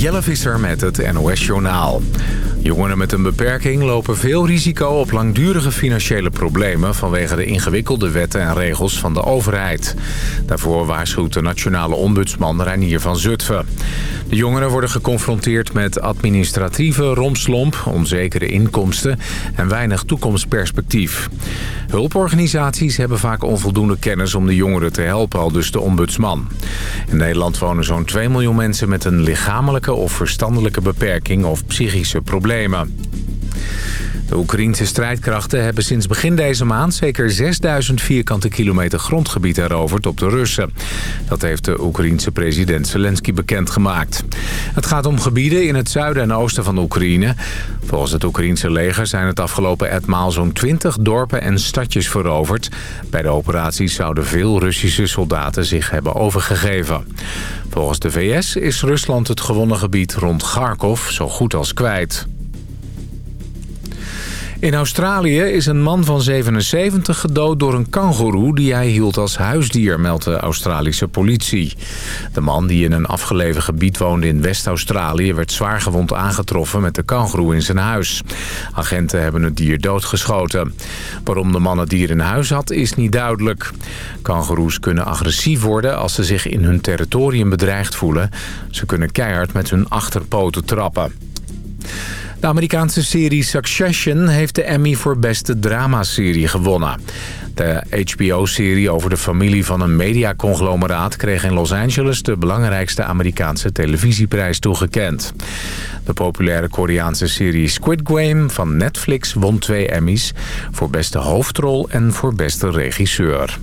Jelle Visser met het NOS-journaal. Jongeren met een beperking lopen veel risico op langdurige financiële problemen... vanwege de ingewikkelde wetten en regels van de overheid. Daarvoor waarschuwt de nationale ombudsman Reinier van Zutphen. De jongeren worden geconfronteerd met administratieve romslomp... onzekere inkomsten en weinig toekomstperspectief. Hulporganisaties hebben vaak onvoldoende kennis om de jongeren te helpen, al dus de ombudsman. In Nederland wonen zo'n 2 miljoen mensen met een lichamelijke of verstandelijke beperking of psychische problemen. De Oekraïnse strijdkrachten hebben sinds begin deze maand zeker 6000 vierkante kilometer grondgebied heroverd op de Russen. Dat heeft de Oekraïense president Zelensky bekendgemaakt. Het gaat om gebieden in het zuiden en oosten van Oekraïne. Volgens het Oekraïense leger zijn het afgelopen etmaal zo'n 20 dorpen en stadjes veroverd. Bij de operaties zouden veel Russische soldaten zich hebben overgegeven. Volgens de VS is Rusland het gewonnen gebied rond Kharkov zo goed als kwijt. In Australië is een man van 77 gedood door een kangoeroe die hij hield als huisdier, meldt de Australische politie. De man die in een afgelegen gebied woonde in West-Australië werd zwaargewond aangetroffen met de kangoeroe in zijn huis. Agenten hebben het dier doodgeschoten. Waarom de man het dier in huis had is niet duidelijk. Kangoeroes kunnen agressief worden als ze zich in hun territorium bedreigd voelen. Ze kunnen keihard met hun achterpoten trappen. De Amerikaanse serie Succession heeft de Emmy voor beste dramaserie gewonnen. De HBO-serie over de familie van een mediaconglomeraat... kreeg in Los Angeles de belangrijkste Amerikaanse televisieprijs toegekend. De populaire Koreaanse serie Squid Game van Netflix won twee Emmys... voor beste hoofdrol en voor beste regisseur.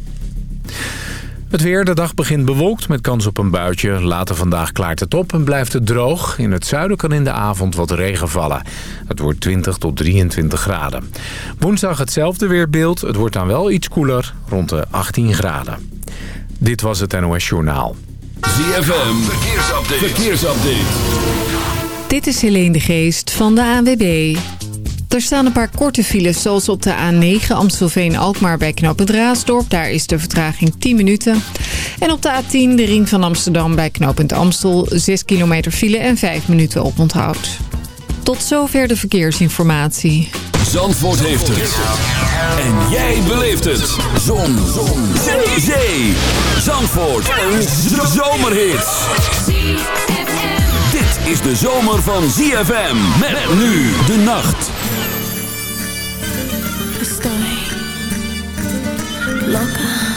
Het weer, de dag begint bewolkt met kans op een buitje. Later vandaag klaart het op en blijft het droog. In het zuiden kan in de avond wat regen vallen. Het wordt 20 tot 23 graden. Woensdag hetzelfde weerbeeld. Het wordt dan wel iets koeler, rond de 18 graden. Dit was het NOS Journaal. ZFM, verkeersupdate. verkeersupdate. Dit is Helene de Geest van de ANWB. Er staan een paar korte files, zoals op de A9 Amstelveen-Alkmaar bij knooppunt Raasdorp. Daar is de vertraging 10 minuten. En op de A10 de ring van Amsterdam bij knooppunt Amstel. 6 kilometer file en 5 minuten oponthoud. Tot zover de verkeersinformatie. Zandvoort heeft het. En jij beleeft het. Zon. Zon. Zee. Zee. Zandvoort. Een zomerhit. Dit is de zomer van ZFM. Met nu de nacht. Loca,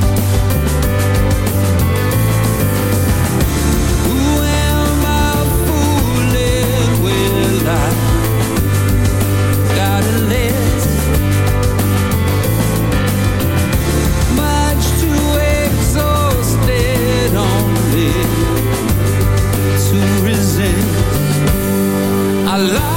love.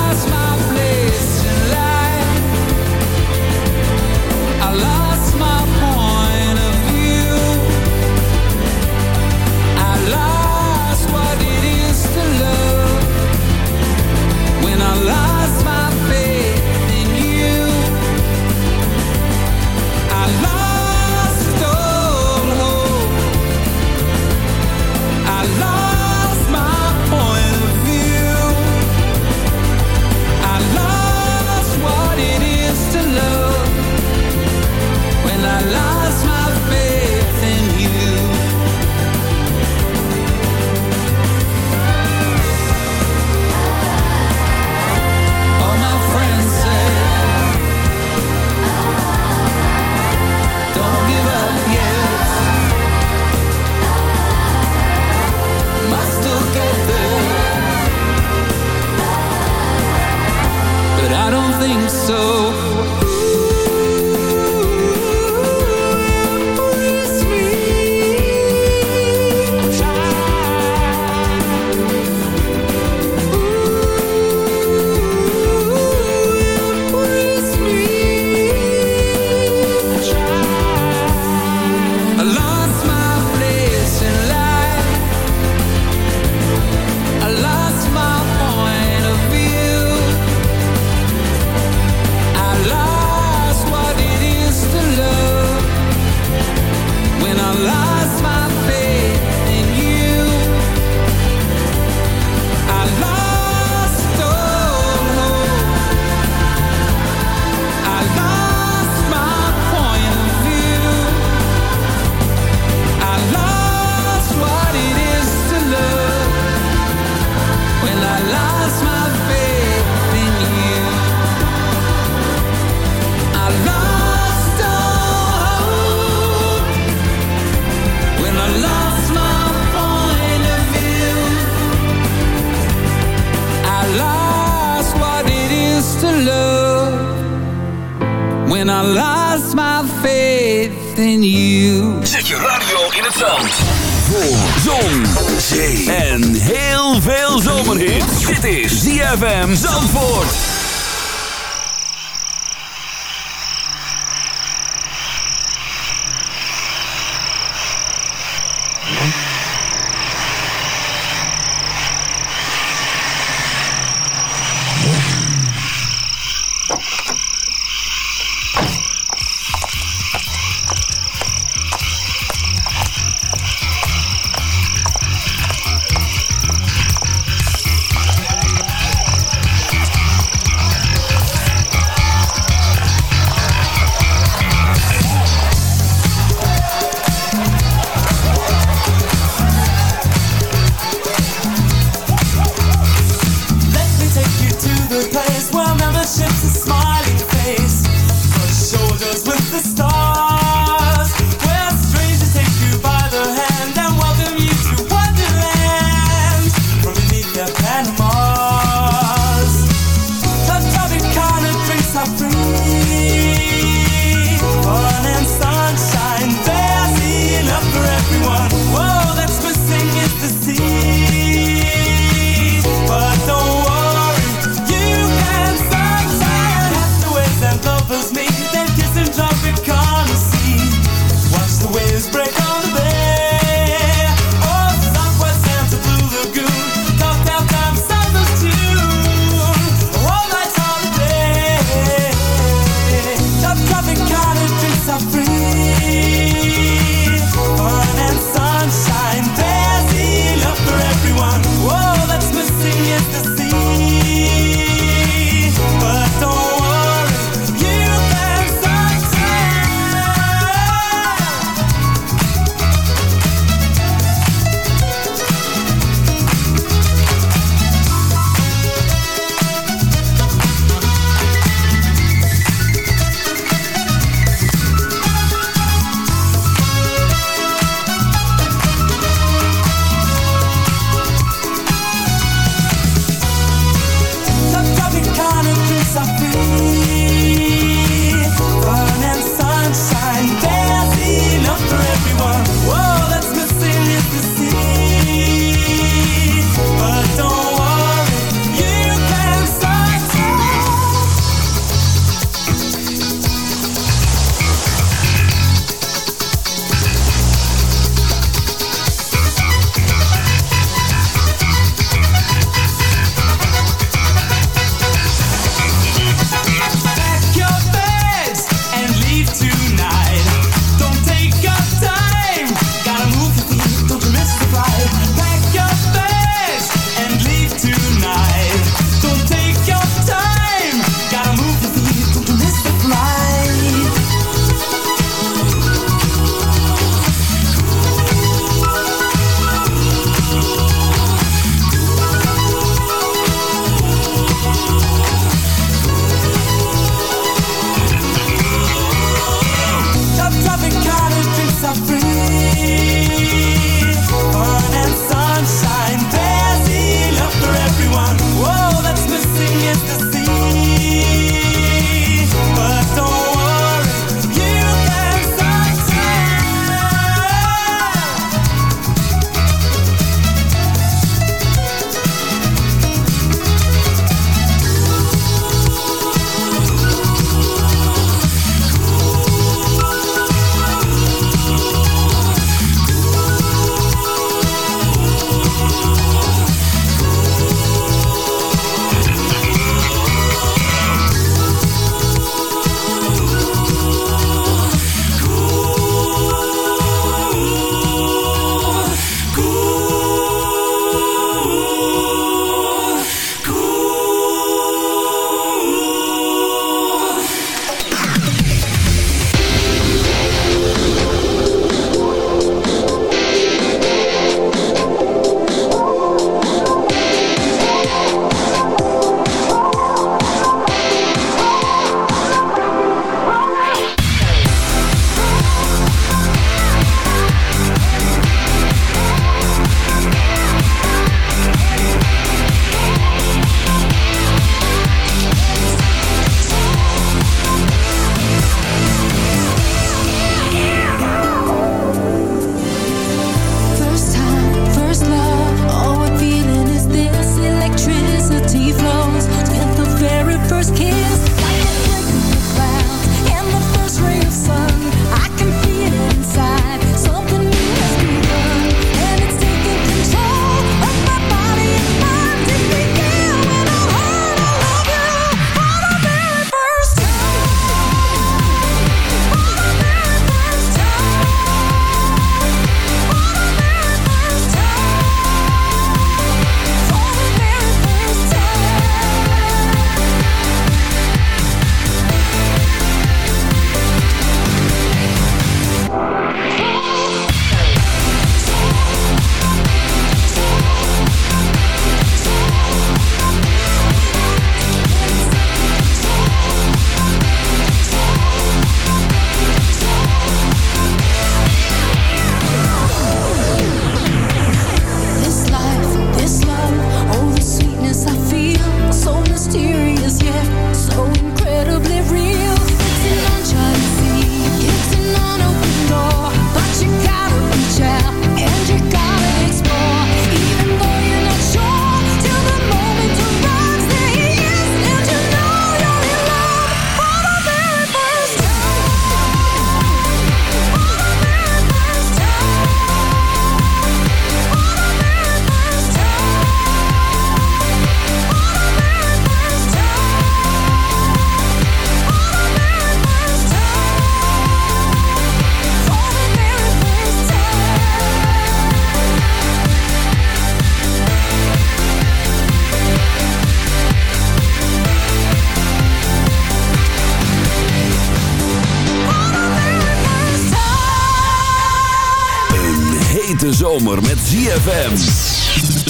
ZFM.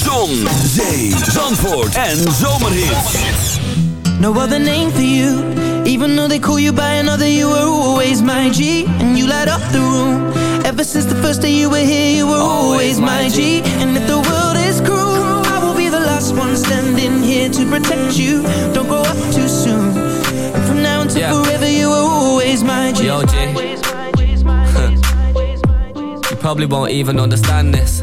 Zon, zee, zandvoort en zomerhits. No other name for you Even though they call you by another You were always my G And you light up the room Ever since the first day you were here You were always my G And if the world is cruel I will be the last one standing here To protect you Don't grow up too soon And from now until Yeah. forever You were always my G Yo, G. You probably won't even understand this.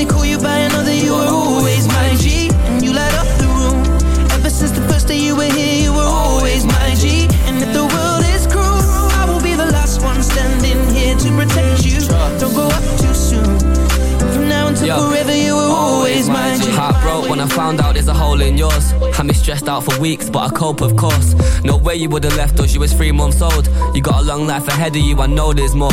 they call you by another You were always my G And you light up the room Ever since the first day you were here You were always my G And if the world is cruel I will be the last one standing here To protect you Don't go up too soon From now until Yo. forever You were always my G Heart broke when I found out there's a hole in yours. Had me stressed out for weeks, but I cope, of course. No way you would have left us, you was three months old. You got a long life ahead of you, I know there's more.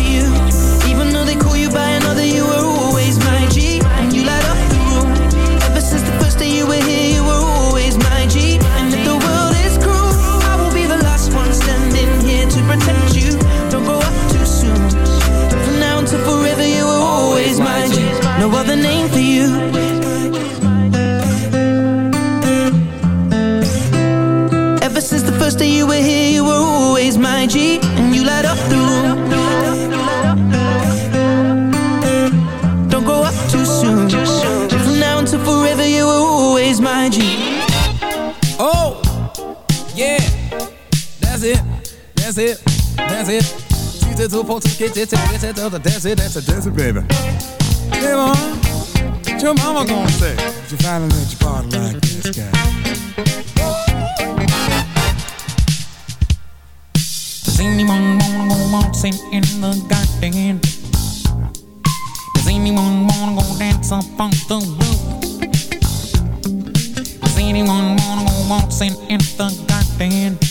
She's a two folks, get that's it, that's it, that's that's it, baby. Hey, mom, what your mama gonna say? If you finally let your body like this guy. Does anyone wanna go waltzing in the garden? Does anyone wanna go dance up on the roof? Does anyone wanna go waltzing in the garden?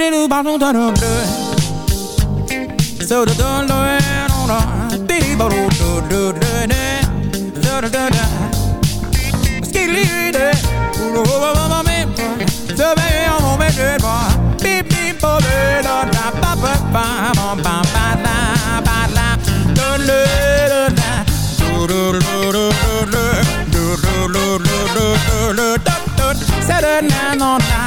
Do do. So do do do do do. Dee do do do do do do do do. Skidly do. Do do do do do. So baby, I'm gonna make it boy. Beep beep bo be da da ba ba ba ba ba ba la ba la. Do do do da. Do do do do do do do do do do do do do do. Say da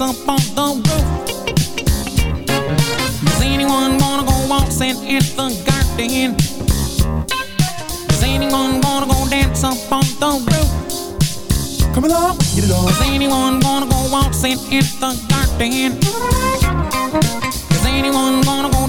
up on the roof? Does anyone wanna go waltzing in the garden? Does anyone wanna go dance up on the roof? Come along, get it on. Is anyone gonna go waltzing in the garden? Is anyone gonna go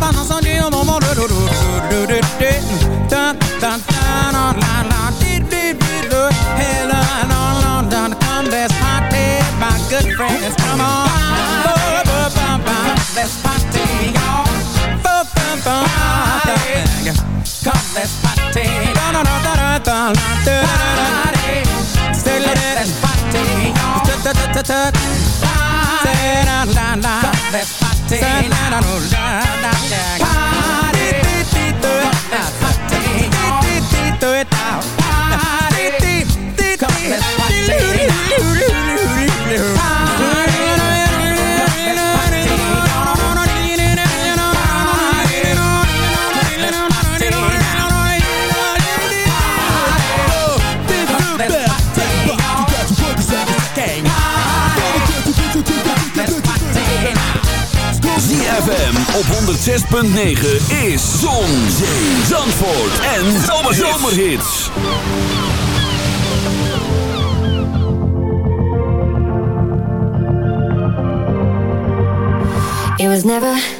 pendant Let's party, Let's party, y'all let's party. Let's party, y'all Say la la la. Come, let's party. Party. Party. Party. ZFM op 106.9 is Zon, Zee, Zandvoort en Zomerhits. It was never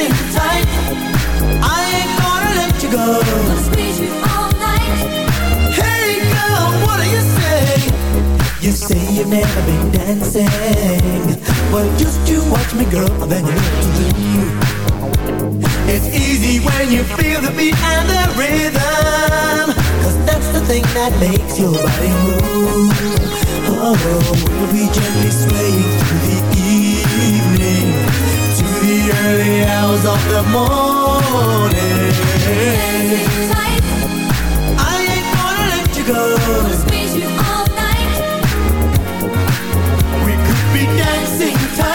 sitting tight. I ain't gonna let you go. Gonna squeeze you all night. Hey girl, what do you say? You say you've never been dancing. Well, just you watch me, girl, and then you know to do. It's easy when you feel the beat and the rhythm. Cause that's the thing that makes your body move. Oh, we'll be gently swaying through the evening the early hours of the morning. I ain't gonna let you go. Squeeze you all night. We could be dancing tight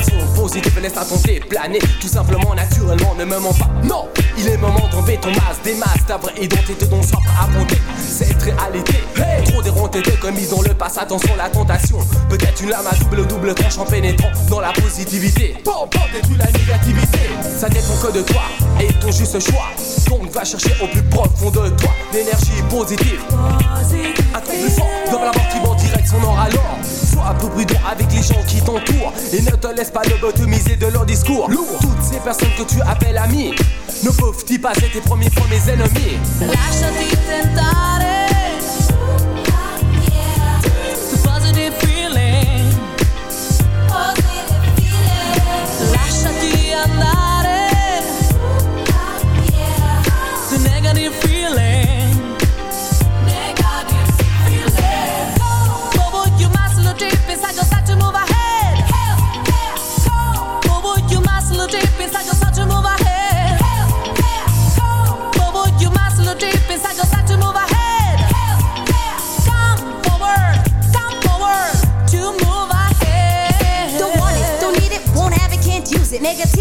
de tes vibrations positives, laisse-toi compter, planer tout simplement, naturellement, ne me mens pas. Non, il est moment d'enlever ton masque, des masques, ta vraie identité dont soif à affronter cette réalité. Hey Trop déronté, comme mis dans le passé, attention la tentation. Peut-être une lame à double double tranche en pénétrant dans la positivité. Bon, bon, détruis la négativité? Ça dépend que de toi et ton juste choix. Donc va chercher au plus profond de toi l'énergie positive. Un truc plus fort dans la mort qui va en direct son or alors. Sois un peu prudent avec les gens qui t'entourent et ne te laisse pas lobotomiser de leur discours. Lourd. Toutes ces personnes que tu appelles amis ne peuvent-ils pas être tes premiers premiers ennemis? Lasciati tentare.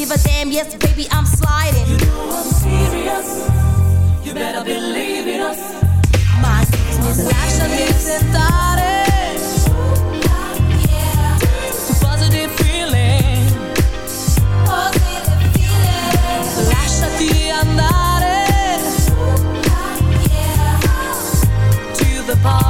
Give a damn, yes, baby, I'm sliding. You know I'm serious. You better believe in us. My business, Lasciati tentare. The positive feeling. Lasciati andare. To the positive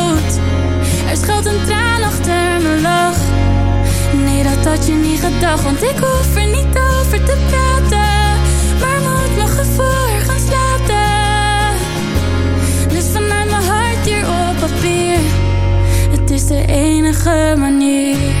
Er schuilt een traan achter mijn lach. Nee, dat had je niet gedacht, want ik hoef er niet over te praten. Maar moet nog voor gaan slapen. Dus vanuit mijn hart hier op papier. Het is de enige manier.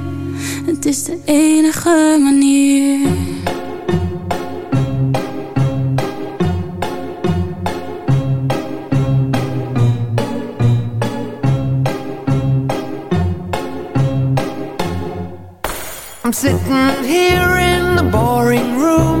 Het is de enige manier. I'm sitting here in the boring room.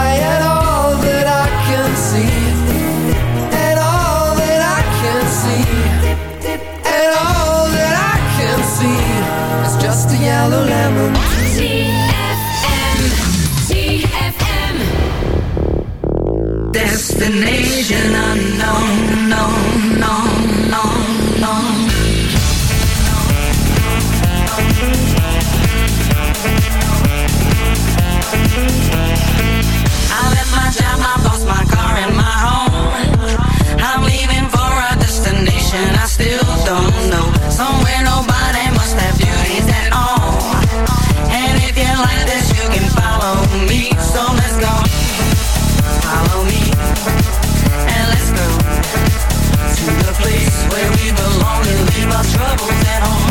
yellow lemon. ZFM Destination unknown, no, no, no, no I left my job, my boss, my car, and my home. I'm leaving for a destination I still don't know. Somewhere nobody like this, you can follow me. So let's go. Follow me. And let's go to the place where we belong and leave our troubles at home.